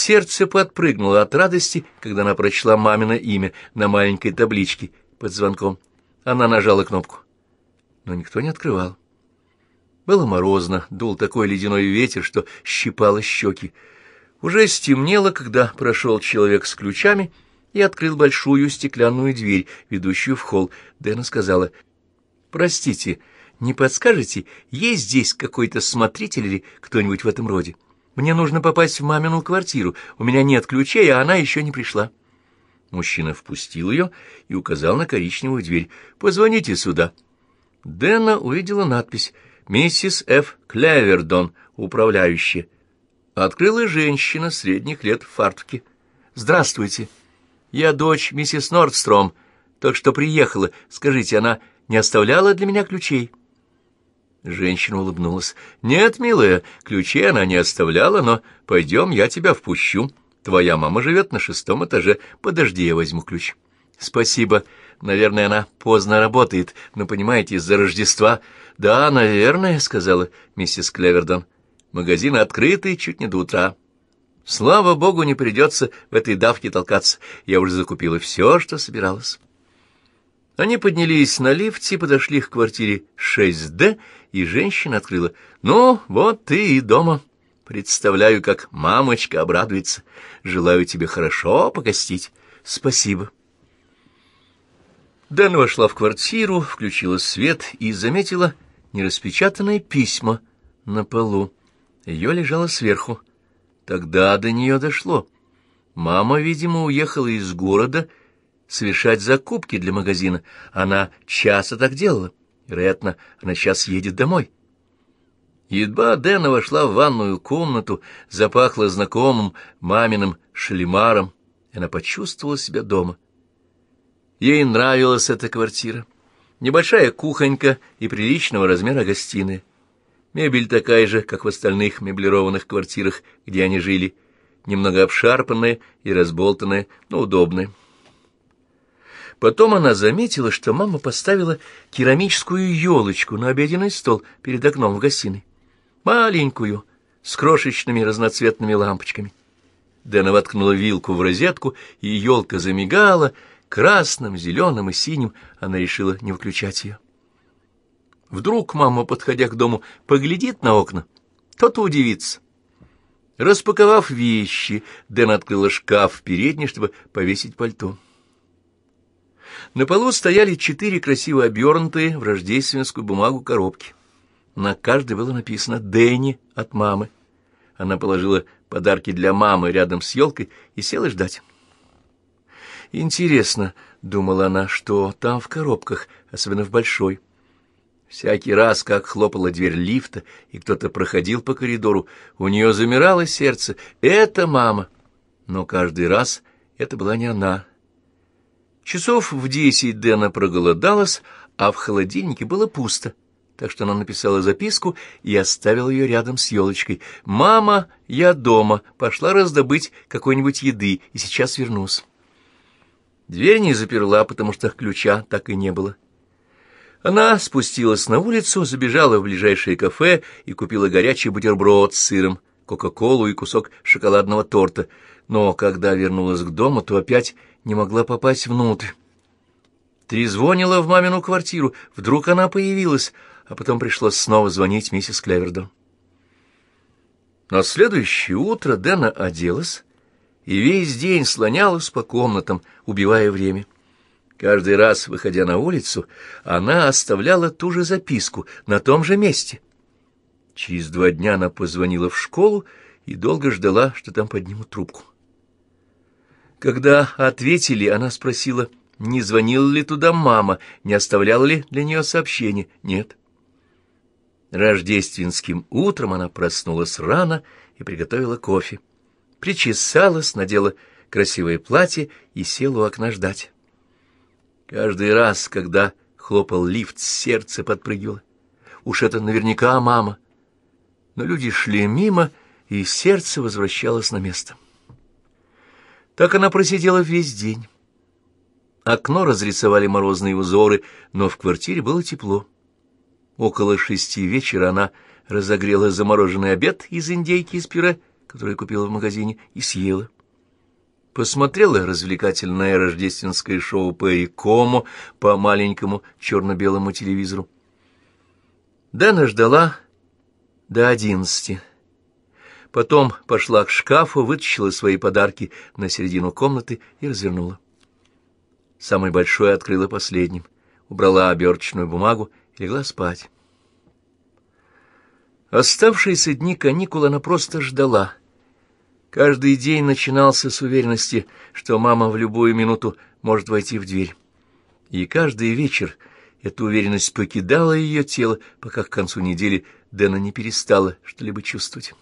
Сердце подпрыгнуло от радости, когда она прочла мамино имя на маленькой табличке под звонком. Она нажала кнопку. Но никто не открывал. Было морозно, дул такой ледяной ветер, что щипало щеки. Уже стемнело, когда прошел человек с ключами и открыл большую стеклянную дверь, ведущую в холл. Дэна сказала, «Простите, не подскажете, есть здесь какой-то смотритель или кто-нибудь в этом роде? Мне нужно попасть в мамину квартиру, у меня нет ключей, а она еще не пришла». Мужчина впустил ее и указал на коричневую дверь. «Позвоните сюда». Дэна увидела надпись «Миссис Ф. Клевердон, управляющая». Открыла женщина средних лет в фартуке. «Здравствуйте. Я дочь миссис Нордстром. Только что приехала. Скажите, она не оставляла для меня ключей?» Женщина улыбнулась. «Нет, милая, ключей она не оставляла, но пойдем, я тебя впущу. Твоя мама живет на шестом этаже. Подожди, я возьму ключ». «Спасибо. Наверное, она поздно работает, но, понимаете, из-за Рождества...» «Да, наверное», — сказала миссис Клевердон. «Магазин открытый чуть не до утра». Слава богу, не придется в этой давке толкаться. Я уже закупила все, что собиралась. Они поднялись на лифте, подошли к квартире 6D, и женщина открыла. «Ну, вот ты и дома. Представляю, как мамочка обрадуется. Желаю тебе хорошо погостить. Спасибо». Дэн вошла в квартиру, включила свет и заметила нераспечатанные письма на полу. Ее лежало сверху. Тогда до нее дошло. Мама, видимо, уехала из города совершать закупки для магазина. Она часто так делала. Вероятно, она сейчас едет домой. Едва Дэна вошла в ванную комнату, запахло знакомым маминым шлемаром, и она почувствовала себя дома. Ей нравилась эта квартира. Небольшая кухонька и приличного размера гостиная. Мебель такая же, как в остальных меблированных квартирах, где они жили, немного обшарпанная и разболтанная, но удобная. Потом она заметила, что мама поставила керамическую елочку на обеденный стол перед окном в гостиной. Маленькую, с крошечными разноцветными лампочками. Дэна воткнула вилку в розетку, и елка замигала, красным, зеленым и синим, она решила не выключать ее. Вдруг мама, подходя к дому, поглядит на окна, тот удивится. Распаковав вещи, Дэн открыла шкаф в передней, чтобы повесить пальто. На полу стояли четыре красиво обернутые в рождественскую бумагу коробки. На каждой было написано «Дэнни» от мамы. Она положила подарки для мамы рядом с елкой и села ждать. «Интересно», — думала она, — «что там в коробках, особенно в большой». Всякий раз, как хлопала дверь лифта, и кто-то проходил по коридору, у нее замирало сердце. «Это мама!» Но каждый раз это была не она. Часов в десять Дэна проголодалась, а в холодильнике было пусто, так что она написала записку и оставила ее рядом с елочкой. «Мама, я дома, пошла раздобыть какой-нибудь еды, и сейчас вернусь». Дверь не заперла, потому что ключа так и не было. Она спустилась на улицу, забежала в ближайшее кафе и купила горячий бутерброд с сыром, кока-колу и кусок шоколадного торта, но когда вернулась к дому, то опять не могла попасть внутрь. Трезвонила в мамину квартиру, вдруг она появилась, а потом пришлось снова звонить миссис Клевердон. На следующее утро Дэна оделась и весь день слонялась по комнатам, убивая время. Каждый раз, выходя на улицу, она оставляла ту же записку на том же месте. Через два дня она позвонила в школу и долго ждала, что там поднимут трубку. Когда ответили, она спросила, не звонила ли туда мама, не оставляла ли для нее сообщение. Нет. Рождественским утром она проснулась рано и приготовила кофе. Причесалась, надела красивое платье и села у окна ждать. Каждый раз, когда хлопал лифт, сердце подпрыгивало. Уж это наверняка мама. Но люди шли мимо, и сердце возвращалось на место. Так она просидела весь день. Окно разрисовали морозные узоры, но в квартире было тепло. Около шести вечера она разогрела замороженный обед из индейки из пюре, которое купила в магазине, и съела. Посмотрела развлекательное рождественское шоу Перри Комо по маленькому черно-белому телевизору. Дэна ждала до одиннадцати. Потом пошла к шкафу, вытащила свои подарки на середину комнаты и развернула. Самый большой открыла последним, убрала оберточную бумагу и легла спать. Оставшиеся дни каникул она просто ждала. Каждый день начинался с уверенности, что мама в любую минуту может войти в дверь. И каждый вечер эта уверенность покидала ее тело, пока к концу недели Дэна не перестала что-либо чувствовать.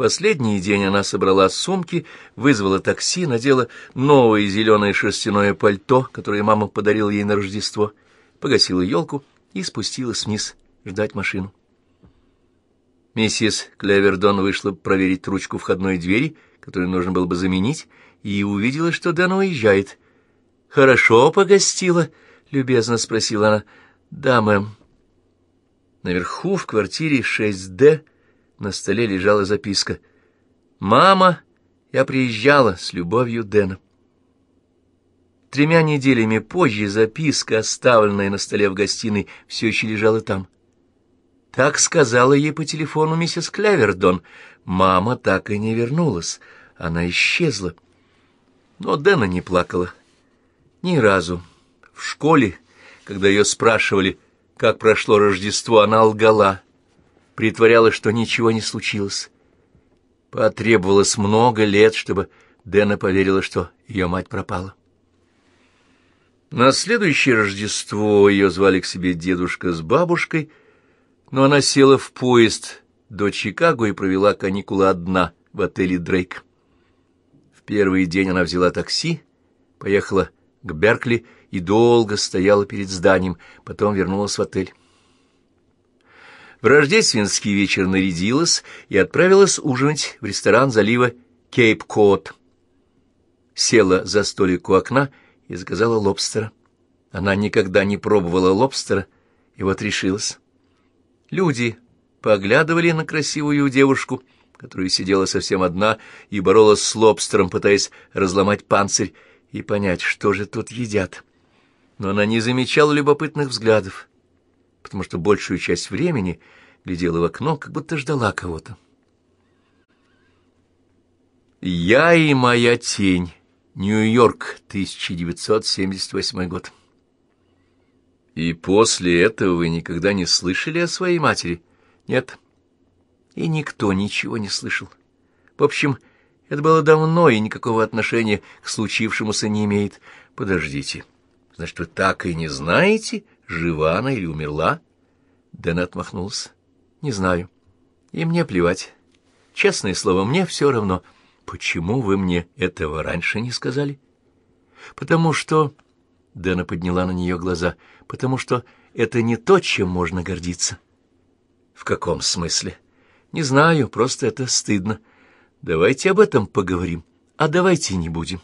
Последний день она собрала сумки, вызвала такси, надела новое зеленое шерстяное пальто, которое мама подарила ей на Рождество, погасила елку и спустилась вниз ждать машину. Миссис Клевердон вышла проверить ручку входной двери, которую нужно было бы заменить, и увидела, что Дэн уезжает. «Хорошо погостила?» — любезно спросила она. «Да, мэм». Наверху в квартире 6Д на столе лежала записка. «Мама, я приезжала с любовью Дэна». Тремя неделями позже записка, оставленная на столе в гостиной, все еще лежала там. Так сказала ей по телефону миссис Клевердон. Мама так и не вернулась. Она исчезла. Но Дэна не плакала. Ни разу. В школе, когда ее спрашивали, как прошло Рождество, она лгала. Притворялась, что ничего не случилось. Потребовалось много лет, чтобы Дэна поверила, что ее мать пропала. На следующее Рождество ее звали к себе дедушка с бабушкой — но она села в поезд до Чикаго и провела каникулы одна в отеле «Дрейк». В первый день она взяла такси, поехала к Беркли и долго стояла перед зданием, потом вернулась в отель. В рождественский вечер нарядилась и отправилась ужинать в ресторан залива Кейп-Кот. Села за столик у окна и заказала лобстера. Она никогда не пробовала лобстера, и вот решилась. Люди поглядывали на красивую девушку, которая сидела совсем одна и боролась с лобстером, пытаясь разломать панцирь и понять, что же тут едят. Но она не замечала любопытных взглядов, потому что большую часть времени глядела в окно, как будто ждала кого-то. «Я и моя тень. Нью-Йорк, 1978 год». И после этого вы никогда не слышали о своей матери? Нет. И никто ничего не слышал. В общем, это было давно и никакого отношения к случившемуся не имеет. Подождите. Значит, вы так и не знаете, жива она или умерла? Дэн отмахнулся. Не знаю. И мне плевать. Честное слово, мне все равно. Почему вы мне этого раньше не сказали? Потому что... Дэна подняла на нее глаза. «Потому что это не то, чем можно гордиться». «В каком смысле?» «Не знаю, просто это стыдно. Давайте об этом поговорим, а давайте не будем».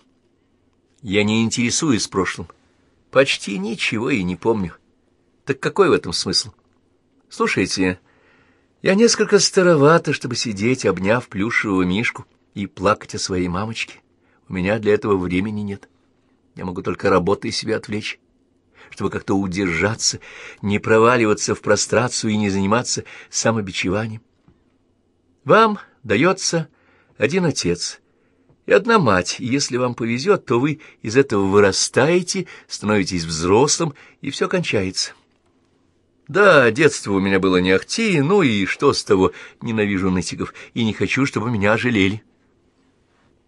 «Я не интересуюсь прошлым. Почти ничего и не помню. Так какой в этом смысл?» «Слушайте, я несколько старовата, чтобы сидеть, обняв плюшевого мишку и плакать о своей мамочке. У меня для этого времени нет». Я могу только работой себя отвлечь, чтобы как-то удержаться, не проваливаться в прострацию и не заниматься самобичеванием. Вам дается один отец и одна мать, и если вам повезет, то вы из этого вырастаете, становитесь взрослым, и все кончается. Да, детство у меня было не ахти, ну и что с того, ненавижу нытиков, и не хочу, чтобы меня жалели.